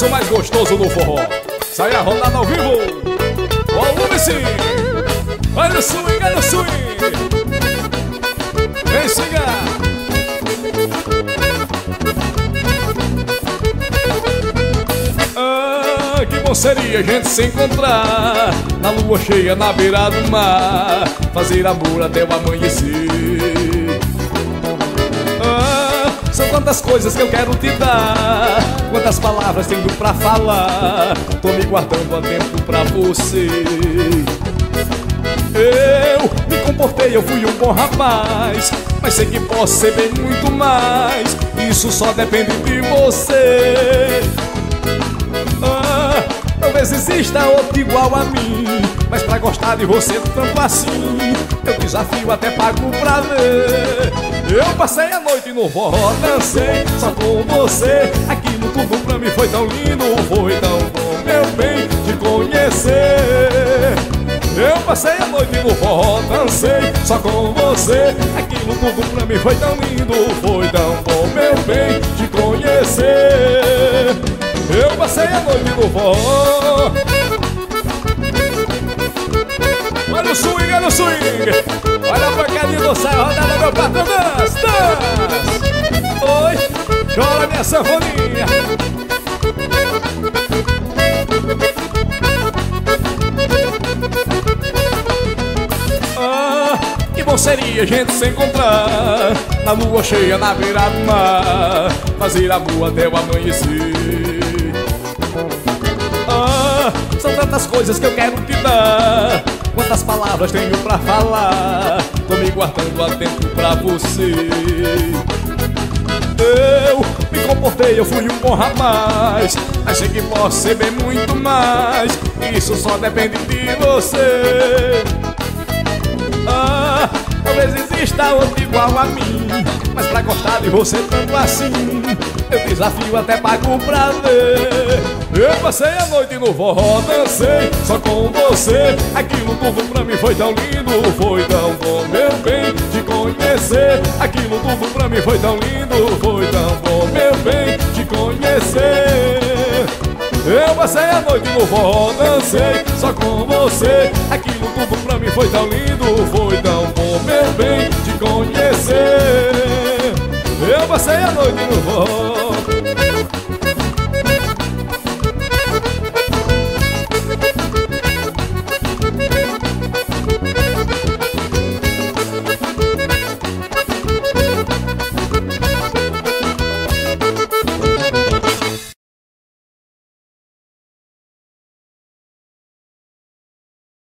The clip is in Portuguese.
som mais gostoso do forró. Sai a rodada ao vivo. Volume sim. Olha o swing, olha o swing. Vem swingar. Ah, que bom seria a gente se encontrar Na lua cheia na beira do mar Fazer amor até o amanhecer Tantas coisas que eu quero te dar. Quantas palavras tenho pra falar? Tô me guardando há tempo pra você. Eu me comportei, eu fui um bom rapaz Mas sei que posso ser bem muito mais. Isso só depende de você. Ah, Talvez exista outro igual a mim Mas pra gostar de você tanto assim Eu desafio até pago pra ver passei a noite no forró, dancei só com você. Aquilo tudo pra mim foi tão lindo Foi tão bom, meu bem, te conhecer. Eu passei a noite no forró, dancei só com você. Aquilo tudo pra mim foi tão lindo, foi tão bom, meu bem, te conhecer. Eu passei a noite no forró. Olha o swing, olha o swing. Olha a pancadinha do céu, rodada meu patrão, minha sanfoninha. Bom seria a gente se encontrar Na lua cheia, na beira do mar Fazer amor até o amanhecer. Ah, são tantas coisas que eu quero te dar Quantas palavras tenho pra falar Tô me guardando tempo pra você Eu me comportei, eu fui um bom rapaz. Achei que posso ser bem muito mais. Isso só depende de você. Talvez exista outro igual a mim Mas pra gostar de você tanto assim Eu desafio até pago pra ver Eu passei a noite no forró, dancei Só com você. Aquilo tudo pra mim foi tão lindo Foi tão bom, meu bem, te conhecer. Aquilo tudo pra mim foi tão lindo passei a noite no forró, dancei só com você. Aquilo tudo pra mim foi tão lindo, foi tão bom, meu bem, te conhecer. Eu passei a noite no forró